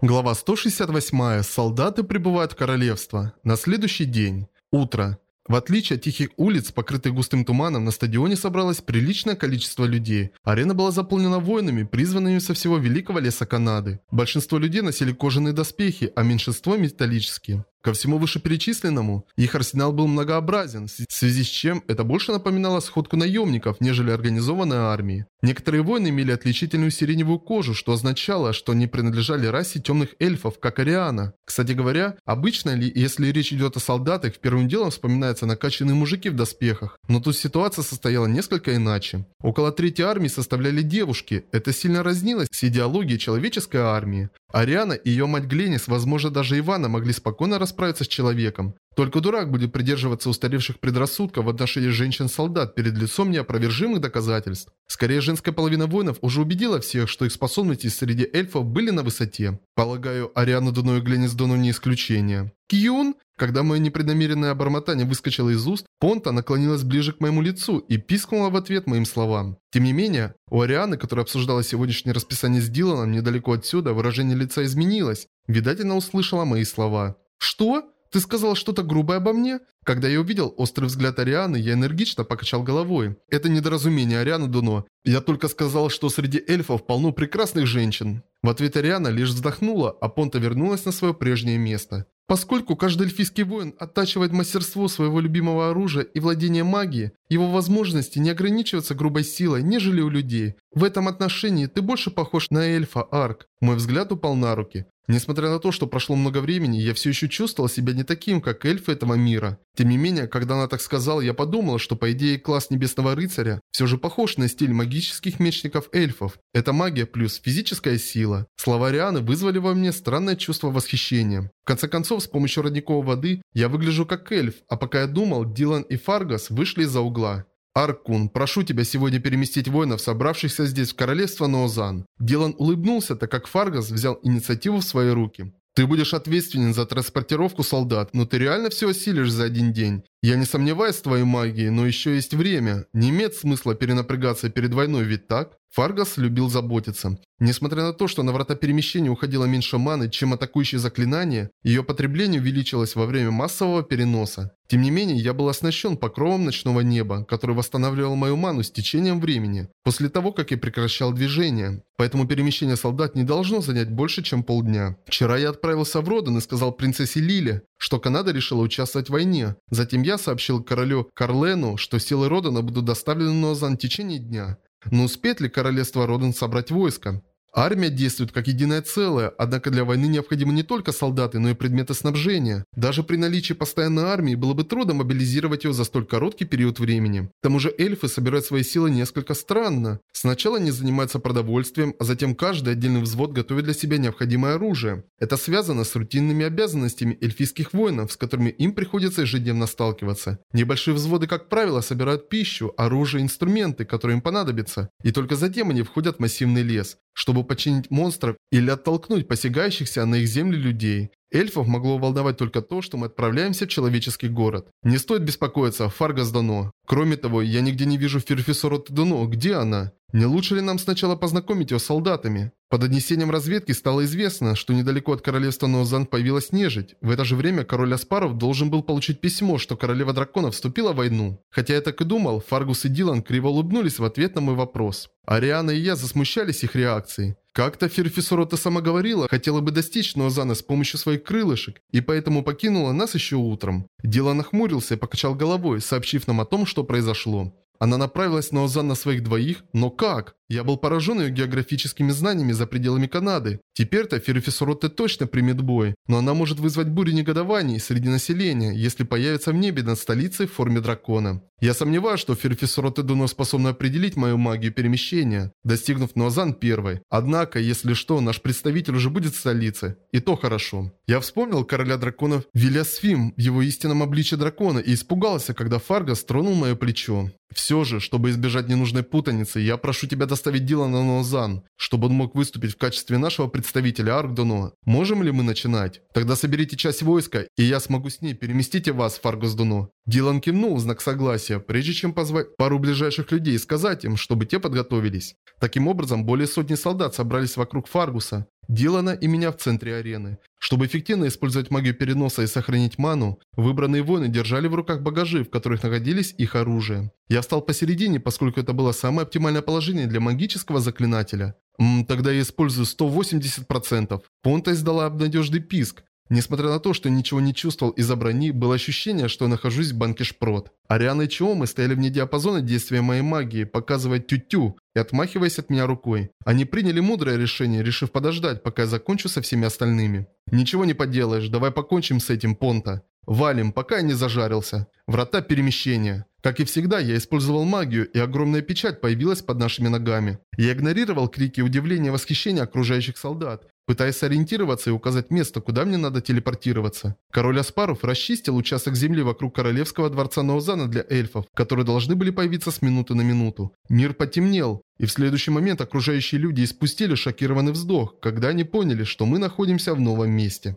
Глава 168. Солдаты прибывают в королевство. На следующий день. Утро. В отличие от тихих улиц, покрытых густым туманом, на стадионе собралось приличное количество людей. Арена была заполнена воинами, призванными со всего великого леса Канады. Большинство людей носили кожаные доспехи, а меньшинство металлические. Ко всему вышеперечисленному, их арсенал был многообразен, в связи с чем это больше напоминало сходку наемников, нежели организованной армии. Некоторые воины имели отличительную сиреневую кожу, что означало, что они принадлежали расе темных эльфов, как Ариана. Кстати говоря, обычно ли, если речь идет о солдатах, первым делом вспоминаются накачанные мужики в доспехах. Но тут ситуация состояла несколько иначе. Около трети армии составляли девушки. Это сильно разнилось с идеологией человеческой армии. Ариана и ее мать Гленис, возможно даже Ивана, могли спокойно расправиться с человеком. Только дурак будет придерживаться устаревших предрассудков в отношении женщин-солдат перед лицом неопровержимых доказательств. Скорее, женская половина воинов уже убедила всех, что их способности среди эльфов были на высоте. Полагаю, Ариану Дуну и Гленис Дуну не исключение. Кьюн? Когда мое непреднамеренное обормотание выскочило из уст, Понта наклонилась ближе к моему лицу и пискнула в ответ моим словам. Тем не менее, у Арианы, которая обсуждала сегодняшнее расписание с Диланом недалеко отсюда, выражение лица изменилось. Видать, она услышала мои слова. «Что? Ты сказал что-то грубое обо мне?» Когда я увидел острый взгляд Арианы, я энергично покачал головой. Это недоразумение Арианы Дуно. Я только сказал, что среди эльфов полно прекрасных женщин. В ответ Ариана лишь вздохнула, а Понта вернулась на свое прежнее место. Поскольку каждый эльфийский воин оттачивает мастерство своего любимого оружия и владение магией, его возможности не ограничиваются грубой силой, нежели у людей. В этом отношении ты больше похож на эльфа, Арк. Мой взгляд упал на руки. Несмотря на то, что прошло много времени, я все еще чувствовал себя не таким, как эльфы этого мира. Тем не менее, когда она так сказала, я подумал, что по идее класс Небесного Рыцаря все же похож на стиль магических мечников эльфов. Это магия плюс физическая сила. Слова Рианы вызвали во мне странное чувство восхищения. В конце концов, с помощью родниковой воды я выгляжу как эльф, а пока я думал, Дилан и Фаргас вышли из-за угла. «Аркун, прошу тебя сегодня переместить воинов, собравшихся здесь в королевство Ноозан». Дилан улыбнулся, так как Фаргас взял инициативу в свои руки. Ты будешь ответственен за транспортировку солдат, но ты реально все осилишь за один день. Я не сомневаюсь в твоей магии, но еще есть время. Не имеет смысла перенапрягаться перед войной, ведь так? Фаргас любил заботиться. Несмотря на то, что на врата перемещения уходило меньше маны, чем атакующие заклинания, ее потребление увеличилось во время массового переноса. Тем не менее, я был оснащен покровом ночного неба, который восстанавливал мою ману с течением времени, после того, как я прекращал движение. Поэтому перемещение солдат не должно занять больше, чем полдня. Вчера я отправился в Роден и сказал принцессе Лиле, что Канада решила участвовать в войне. Затем я сообщил королю Карлену, что силы Родена будут доставлены на Озан в течение дня. Но успеет ли королевство Роден собрать войско? Армия действует как единое целое, однако для войны необходимы не только солдаты, но и предметы снабжения. Даже при наличии постоянной армии было бы трудно мобилизировать ее за столь короткий период времени. К тому же эльфы собирают свои силы несколько странно. Сначала они занимаются продовольствием, а затем каждый отдельный взвод готовит для себя необходимое оружие. Это связано с рутинными обязанностями эльфийских воинов, с которыми им приходится ежедневно сталкиваться. Небольшие взводы, как правило, собирают пищу, оружие, инструменты, которые им понадобятся. И только затем они входят в массивный лес чтобы починить монстров или оттолкнуть посягающихся на их земли людей. Эльфов могло волновать только то, что мы отправляемся в человеческий город. Не стоит беспокоиться, Фаргас дано. Кроме того, я нигде не вижу Ферфисорот дано. Где она? Не лучше ли нам сначала познакомить ее с солдатами? По донесениям разведки стало известно, что недалеко от королевства Ноузан появилась нежить. В это же время король Аспаров должен был получить письмо, что королева драконов вступила в войну. Хотя я так и думал, Фаргус и Дилан криво улыбнулись в ответ на мой вопрос. Ариана и я засмущались их реакцией. Как-то Ферфисорота сама говорила, хотела бы достичь Ноозана с помощью своих крылышек, и поэтому покинула нас еще утром. Дилан нахмурился и покачал головой, сообщив нам о том, что произошло. Она направилась на Озан на своих двоих, но как? Я был поражен ее географическими знаниями за пределами Канады. Теперь-то Ферфисоротте точно примет бой, но она может вызвать бурю негодований среди населения, если появится в небе над столицей в форме дракона. Я сомневаюсь, что Ферфисоротте Дуно способна определить мою магию перемещения, достигнув Нуазан первой. Однако, если что, наш представитель уже будет в столице. И то хорошо. Я вспомнил короля драконов Вилясфим в его истинном обличье дракона и испугался, когда Фаргас тронул мое плечо. Все же, чтобы избежать ненужной путаницы, я прошу тебя доставить Дилана Ноузан, чтобы он мог выступить в качестве нашего представителя Аркдуно. Можем ли мы начинать? Тогда соберите часть войска, и я смогу с ней переместить вас в Фаргусдуно. Дилан кивнул в знак согласия, прежде чем позвать пару ближайших людей и сказать им, чтобы те подготовились. Таким образом, более сотни солдат собрались вокруг Фаргуса. Дилана и меня в центре арены. Чтобы эффективно использовать магию переноса и сохранить ману, выбранные воины держали в руках багажи, в которых находились их оружие. Я встал посередине, поскольку это было самое оптимальное положение для магического заклинателя. М тогда я использую 180%. Понта издала обнадежный писк. Несмотря на то, что ничего не чувствовал из-за брони, было ощущение, что я нахожусь в банке шпрот. Ариана и Чиомы стояли вне диапазона действия моей магии, показывая тю-тю и отмахиваясь от меня рукой. Они приняли мудрое решение, решив подождать, пока я закончу со всеми остальными. «Ничего не поделаешь, давай покончим с этим, Понта. Валим, пока я не зажарился. Врата перемещения». Как и всегда, я использовал магию, и огромная печать появилась под нашими ногами. Я игнорировал крики удивления и восхищения окружающих солдат, пытаясь ориентироваться и указать место, куда мне надо телепортироваться. Король Аспаров расчистил участок земли вокруг королевского дворца Наузана для эльфов, которые должны были появиться с минуты на минуту. Мир потемнел, и в следующий момент окружающие люди испустили шокированный вздох, когда они поняли, что мы находимся в новом месте.